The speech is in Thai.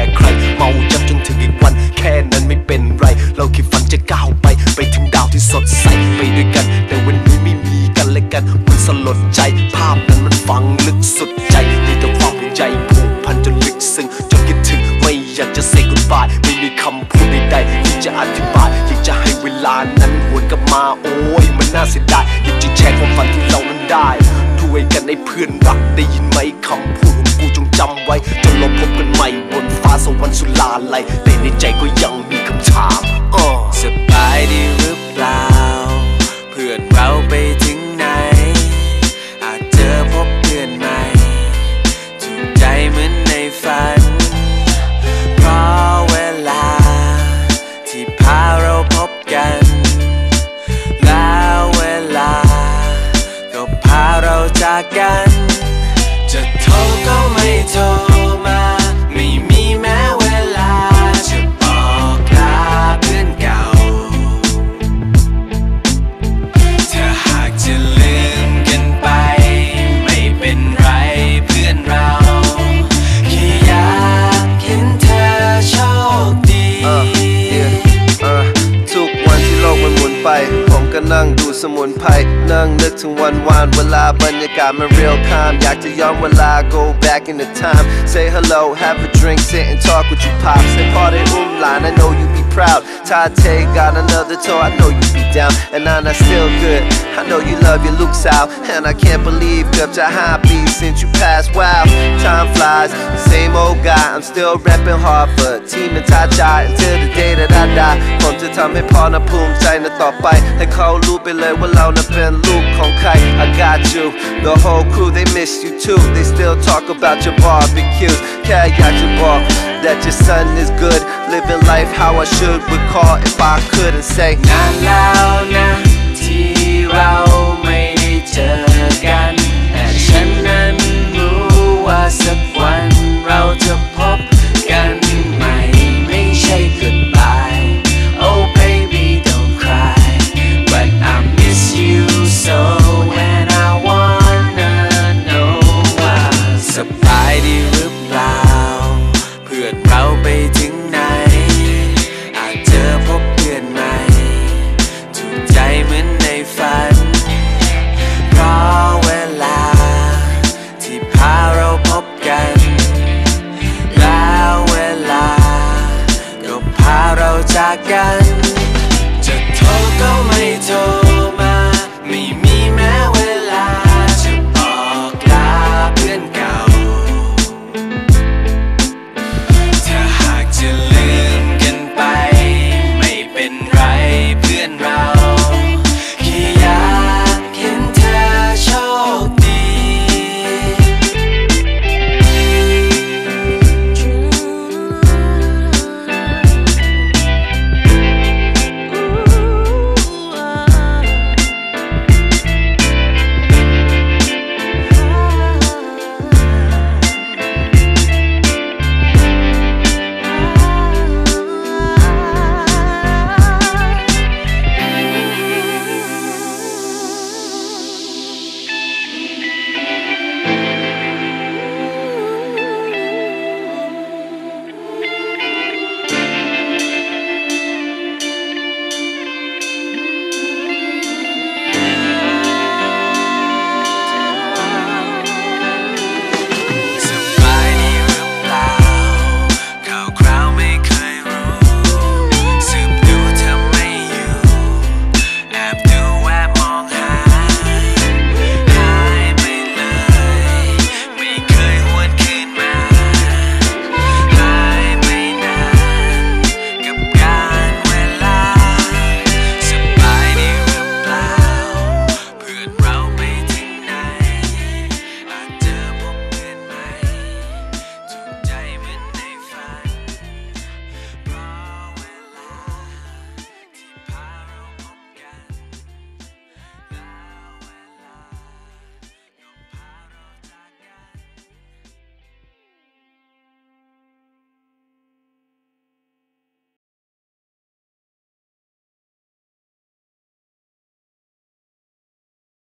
ร์ใคร เมาจับจนถึงอีกวัน แค่นั้นไม่เป็นไร เราแค่ฝันจะก้าวไป ไปถึงดาวที่สดใส ไปด้วยกัน แต่วันนี้ไม่มีกันและกันมันสลดใจ ภาพนั้นมันฝังลึกสุดใจ มีแต่ความห่วงใยผูกพันจนลึกซึ้งจนคิดถึงไม่อยากจะ say goodbye ไม่มีคำพูดใดๆที่จะอธิบายอยากจะให้เวลานั้นหวนกลับมาโอ้ยมันน่าเสียดายอยากจะแชร์ความฝันที่เรานั้นได้ด้วยกันให้เพื่อนรักได้ยินไหมคำพูดของกูจงจำไว้จนเราพบกันใหม่บน สวรรค์สุลาลัยแต่ในใจก็ยังมีคำถามอ้อสบายดีหรือเปล่า เพื่อนเราไปถึงไหน อาจเจอพบเพื่อนใหม่ถูกใจเหมือนในฝัน เพราะเวลา ที่พาเราพบกัน แล้วเวลา ก็พาเราจากกัน ก็นั่งดูสมุนไพรนั่งนึกถึงวันวานเวลาบรรยากาศมันเรียลคามอยากจะย้อนเวลา go back in the time say hello have a drink sit and talk with you pops say party umline I know you be proud Tate got another tour I know you be down and Nana still good I know you love your looks out and I can't believe เกือบจะ5ปี since you passed wow time flies same old guy I'm still rapping hard for ทีมเป็นท้าชาย until the day that I die ผมจะทำให้พ่อนะภูมิใจนะต่อไป ให้เขารู้ไปเลยว่าเรานะเป็นลูกของใคร I got you the whole crew they miss you too they still talk about your barbecue แค่อยากจะบอก that your son is good living life how I should recall if I couldn't say นานแล้ จากกัน จะโทรก็ไม่โทร